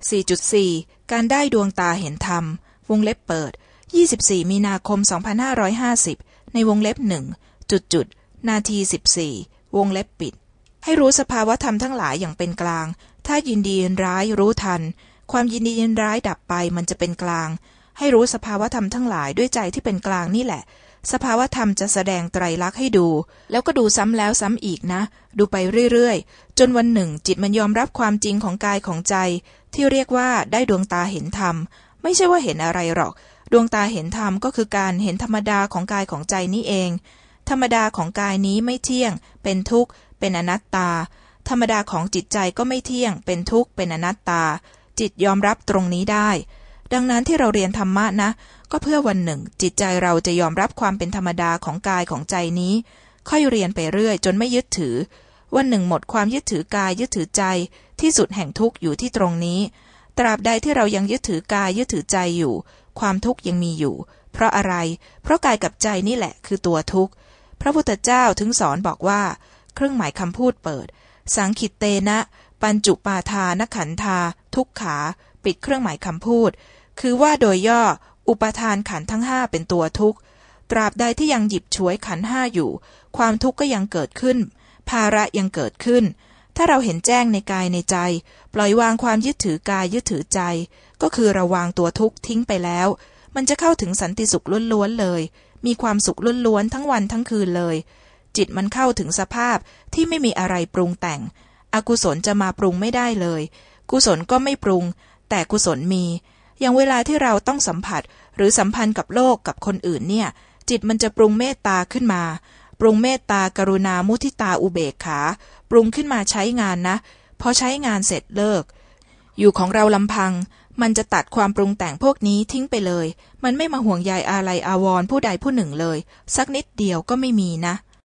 4.4 การได้ดวงตาเห็นธรรม วงเล็บเปิด 24 มีนาคม 2550 ในวงเล็บหนึ่งจุดจุดนาที 14 วงเล็บปิด ให้รู้สภาวะธรรมทั้งหลายอย่างเป็นกลาง ถ้ายินดียินร้ายรู้ทัน ความยินดียินร้ายดับไปมันจะเป็นกลาง ให้รู้สภาวะธรรมทั้งหลายด้วยใจที่เป็นกลางนี่แหละ สภาวะธรรมจะแสดงไตรลักษณ์ให้ดู แล้วก็ดูซ้ำแล้วซ้ำอีกนะ ดูไปเรื่อยๆ จนวันหนึ่ง จิตมันยอมรับความจริงของกายของใจ ที่เรียกว่าได้ดวงตาเห็นธรรม ไม่ใช่ว่าเห็นอะไรหรอก ดวงตาเห็นธรรมก็คือการเห็นธรรมดาของกายของใจนี้เอง ธรรมดาของกายนี้ไม่เที่ยง เป็นทุกข์ เป็นอนัตตา ธรรมดาของจิตใจก็ไม่เที่ยง เป็นทุกข์ เป็นอนัตตา จิตยอมรับตรงนี้ได้ ดังนั้นที่เราเรียนธรรมะนะ ก็เพื่อวันหนึ่ง จิตใจเราจะยอมรับความเป็นธรรมดาของกายของใจนี้ ค่อยเรียนไปเรื่อย จนไม่ยึดถือ วันหนึ่งหมดความยึดถือกายยึดถือใจ ที่สุดแห่งทุกข์อยู่ที่ตรงนี้ ตราบใดที่เรายังยึดถือกายยึดถือใจอยู่ ความทุกข์ยังมีอยู่ เพราะอะไร เพราะกายกับใจนี่แหละคือตัวทุกข์ พระพุทธเจ้าถึงสอนบอกว่า เครื่องหมายคำพูดเปิด สังขิตเตนะ ปัญจุปาทานขันธา ทุกขา ปิดเครื่องหมายคำพูด คือว่าโดยย่อ อุปทานขันทั้งห้าเป็นตัวทุกข์ ตราบใดที่ยังหยิบฉวยขันห้าอยู่ ความทุกข์ก็ยังเกิดขึ้น ภาระยังเกิดขึ้น ถ้าเราเห็นแจ้งในกายในใจ ปล่อยวางความยึดถือกายยึดถือใจ ก็คือระวางตัวทุกข์ทิ้งไปแล้ว มันจะเข้าถึงสันติสุขล้วนๆเลย มีความสุขล้วนๆทั้งวันทั้งคืนเลย จิตมันเข้าถึงสภาพที่ไม่มีอะไรปรุงแต่ง อกุศลจะมาปรุงไม่ได้เลย กุศลก็ไม่ปรุง แต่กุศลมี อย่างเวลาที่เราต้องสัมผัสหรือสัมพันธ์กับโลกกับคนอื่นเนี่ย จิตมันจะปรุงเมตตาขึ้นมา ปรุงเมตตากรุณามุทิตาอุเบกขา ปรุงขึ้นมาใช้งานนะ พอใช้งานเสร็จเลิก อยู่ของเราลำพัง มันจะตัดความปรุงแต่งพวกนี้ทิ้งไปเลย มันไม่มาห่วงใยอะไรอาวรผู้ใดผู้หนึ่งเลย สักนิดเดียวก็ไม่มีนะ